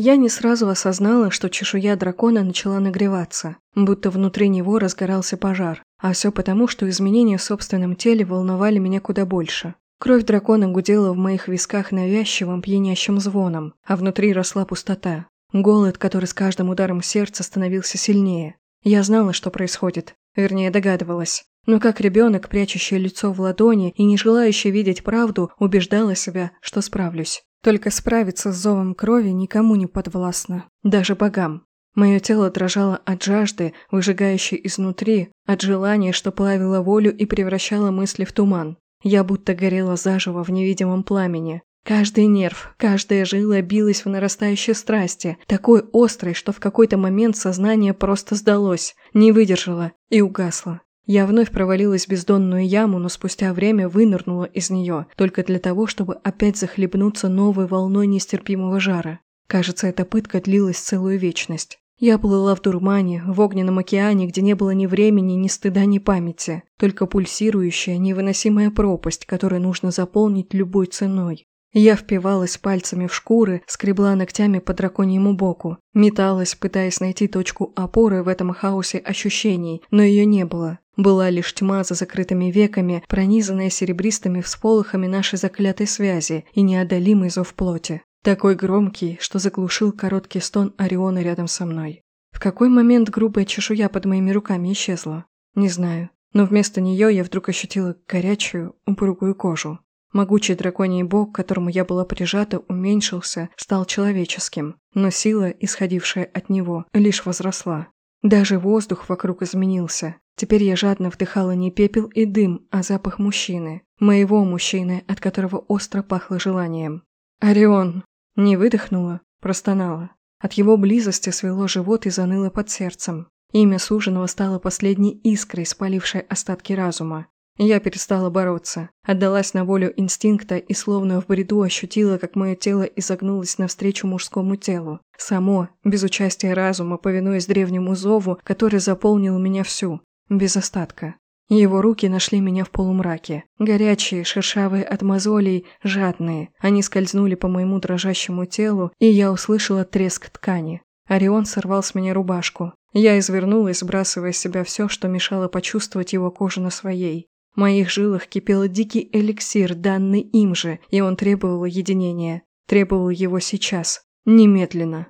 Я не сразу осознала, что чешуя дракона начала нагреваться, будто внутри него разгорался пожар, а все потому, что изменения в собственном теле волновали меня куда больше. Кровь дракона гудела в моих висках навязчивым пьянящим звоном, а внутри росла пустота. Голод, который с каждым ударом сердца становился сильнее. Я знала, что происходит, вернее догадывалась. Но как ребенок, прячущий лицо в ладони и не желающий видеть правду, убеждала себя, что справлюсь. Только справиться с зовом крови никому не подвластно, даже богам. Мое тело дрожало от жажды, выжигающей изнутри, от желания, что плавило волю и превращало мысли в туман. Я будто горела заживо в невидимом пламени. Каждый нерв, каждая жила билась в нарастающей страсти, такой острой, что в какой-то момент сознание просто сдалось, не выдержало и угасло. Я вновь провалилась в бездонную яму, но спустя время вынырнула из нее, только для того, чтобы опять захлебнуться новой волной нестерпимого жара. Кажется, эта пытка длилась целую вечность. Я плыла в дурмане, в огненном океане, где не было ни времени, ни стыда, ни памяти, только пульсирующая, невыносимая пропасть, которую нужно заполнить любой ценой. Я впивалась пальцами в шкуры, скребла ногтями по драконьему боку, металась, пытаясь найти точку опоры в этом хаосе ощущений, но ее не было. Была лишь тьма за закрытыми веками, пронизанная серебристыми всполохами нашей заклятой связи и неодолимый зов плоти. Такой громкий, что заглушил короткий стон Ориона рядом со мной. В какой момент грубая чешуя под моими руками исчезла? Не знаю. Но вместо нее я вдруг ощутила горячую, упругую кожу. Могучий драконий бог, к которому я была прижата, уменьшился, стал человеческим, но сила, исходившая от него, лишь возросла. Даже воздух вокруг изменился. Теперь я жадно вдыхала не пепел и дым, а запах мужчины. Моего мужчины, от которого остро пахло желанием. «Орион!» Не выдохнула, простонала. От его близости свело живот и заныло под сердцем. Имя суженого стало последней искрой, спалившей остатки разума. Я перестала бороться, отдалась на волю инстинкта и словно в бреду ощутила, как мое тело изогнулось навстречу мужскому телу. Само, без участия разума, повинуясь древнему зову, который заполнил меня всю, без остатка. Его руки нашли меня в полумраке. Горячие, шершавые от мозолей, жадные. Они скользнули по моему дрожащему телу, и я услышала треск ткани. Орион сорвал с меня рубашку. Я извернулась, сбрасывая с себя все, что мешало почувствовать его кожу на своей. В моих жилах кипел дикий эликсир, данный им же, и он требовал единения. Требовал его сейчас. Немедленно.